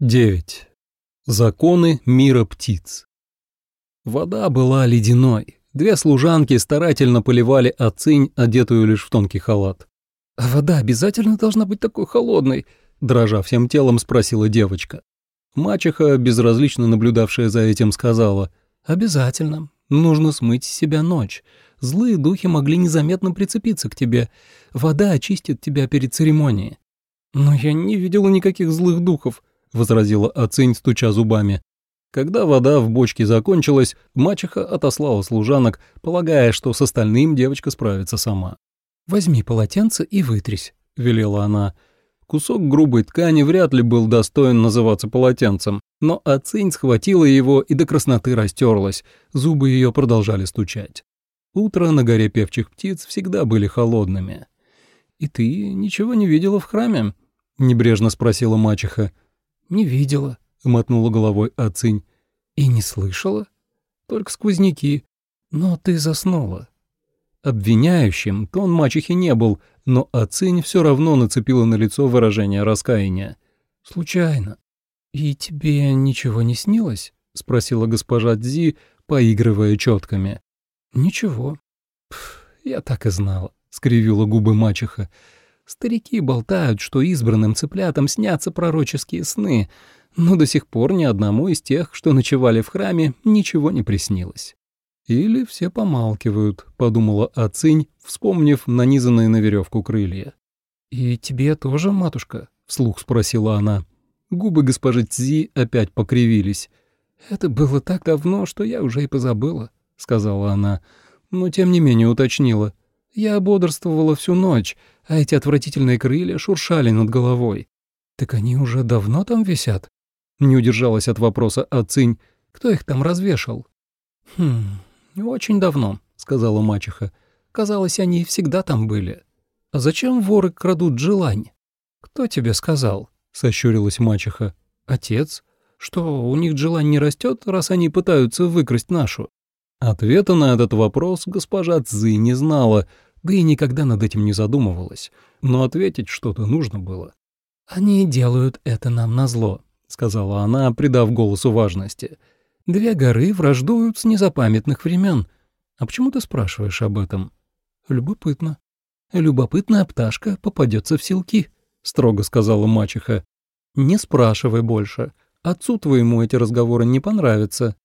9. Законы мира птиц. Вода была ледяной. Две служанки старательно поливали оцинь, одетую лишь в тонкий халат. «А вода обязательно должна быть такой холодной?» – дрожа всем телом, спросила девочка. Мачеха, безразлично наблюдавшая за этим, сказала, «Обязательно. Нужно смыть с себя ночь. Злые духи могли незаметно прицепиться к тебе. Вода очистит тебя перед церемонией». «Но я не видела никаких злых духов», — возразила Ацинь, стуча зубами. Когда вода в бочке закончилась, мачеха отослала служанок, полагая, что с остальным девочка справится сама. «Возьми полотенце и вытрись», — велела она. Кусок грубой ткани вряд ли был достоин называться полотенцем, но Ацинь схватила его и до красноты растерлась, зубы ее продолжали стучать. Утро на горе певчих птиц всегда были холодными. «И ты ничего не видела в храме?» — небрежно спросила мачеха. «Не видела», — мотнула головой Ацинь. «И не слышала? Только сквозняки. Но ты заснула». Обвиняющим тон мачехи не был, но Ацинь все равно нацепила на лицо выражение раскаяния. «Случайно». «И тебе ничего не снилось?» — спросила госпожа Дзи, поигрывая четками. «Ничего». «Я так и знала», — скривила губы мачеха. Старики болтают, что избранным цыплятам снятся пророческие сны, но до сих пор ни одному из тех, что ночевали в храме, ничего не приснилось. «Или все помалкивают», — подумала Ацинь, вспомнив нанизанные на веревку крылья. «И тебе тоже, матушка?» — вслух спросила она. Губы госпожи Цзи опять покривились. «Это было так давно, что я уже и позабыла», — сказала она, но тем не менее уточнила. Я бодрствовала всю ночь, а эти отвратительные крылья шуршали над головой. Так они уже давно там висят? Не удержалась от вопроса Ацинь. Кто их там развешал? Хм, очень давно, сказала мачеха. Казалось, они всегда там были. А зачем воры крадут желань? Кто тебе сказал? Сощурилась мачеха. Отец? Что, у них желань не растет, раз они пытаются выкрасть нашу? Ответа на этот вопрос госпожа Цзы не знала, да и никогда над этим не задумывалась, но ответить что-то нужно было. «Они делают это нам назло», — сказала она, придав голосу важности. «Две горы враждуют с незапамятных времен. А почему ты спрашиваешь об этом?» «Любопытно». «Любопытная пташка попадется в селки», — строго сказала мачеха. «Не спрашивай больше. Отцу твоему эти разговоры не понравятся».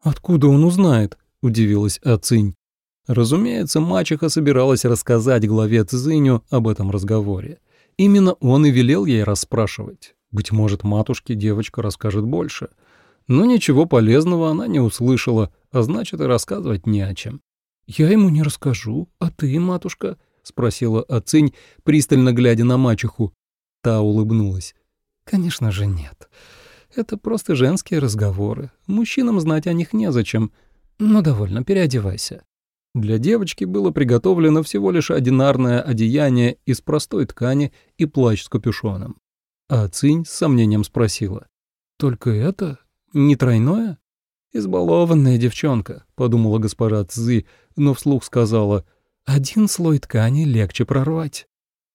«Откуда он узнает?» — удивилась Ацинь. Разумеется, мачеха собиралась рассказать главе Цзиню об этом разговоре. Именно он и велел ей расспрашивать. Быть может, матушке девочка расскажет больше. Но ничего полезного она не услышала, а значит, и рассказывать не о чем. «Я ему не расскажу, а ты, матушка?» — спросила Ацинь, пристально глядя на мачеху. Та улыбнулась. «Конечно же нет. Это просто женские разговоры. Мужчинам знать о них незачем. «Ну, довольно, переодевайся». Для девочки было приготовлено всего лишь одинарное одеяние из простой ткани и плащ с капюшоном. А Цинь с сомнением спросила. «Только это? Не тройное?» «Избалованная девчонка», — подумала госпожа Цзы, но вслух сказала. «Один слой ткани легче прорвать».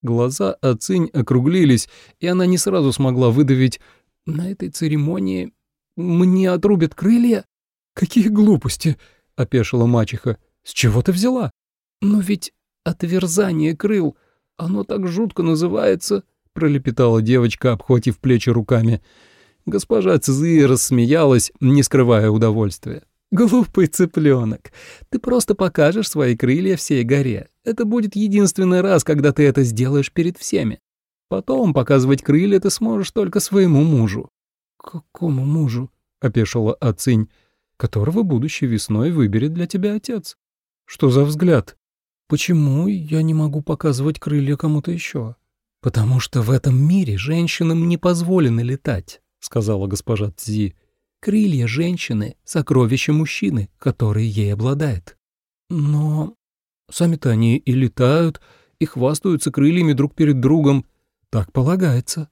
Глаза Ацинь округлились, и она не сразу смогла выдавить «На этой церемонии мне отрубят крылья?» «Какие глупости!» — опешила мачеха. «С чего ты взяла?» «Но ведь отверзание крыл, оно так жутко называется», — пролепетала девочка, обхватив плечи руками. Госпожа Цзы рассмеялась, не скрывая удовольствия. «Глупый цыпленок, ты просто покажешь свои крылья всей горе. Это будет единственный раз, когда ты это сделаешь перед всеми. Потом показывать крылья ты сможешь только своему мужу». «Какому мужу?» — опешила Ацинь которого будущей весной выберет для тебя отец. Что за взгляд? Почему я не могу показывать крылья кому-то еще? Потому что в этом мире женщинам не позволено летать, сказала госпожа Цзи. Крылья женщины — сокровище мужчины, который ей обладает. Но сами-то они и летают, и хвастаются крыльями друг перед другом. Так полагается.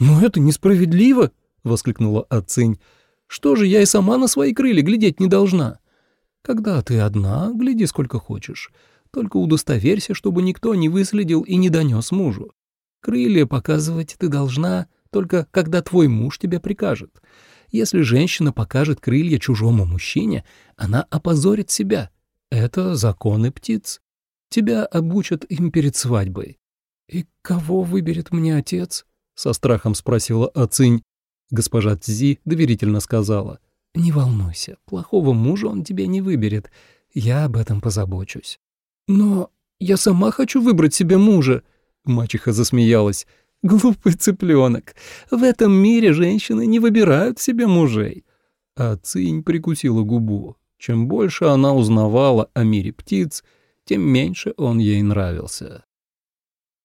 «Но это несправедливо!» — воскликнула Ацинь. Что же, я и сама на свои крылья глядеть не должна? Когда ты одна, гляди сколько хочешь. Только удостоверься, чтобы никто не выследил и не донес мужу. Крылья показывать ты должна только когда твой муж тебе прикажет. Если женщина покажет крылья чужому мужчине, она опозорит себя. Это законы птиц. Тебя обучат им перед свадьбой. «И кого выберет мне отец?» — со страхом спросила Ацинь. Госпожа Цзи доверительно сказала. «Не волнуйся, плохого мужа он тебе не выберет. Я об этом позабочусь». «Но я сама хочу выбрать себе мужа», — мачеха засмеялась. «Глупый цыпленок. В этом мире женщины не выбирают себе мужей». А Цинь прикусила губу. Чем больше она узнавала о мире птиц, тем меньше он ей нравился.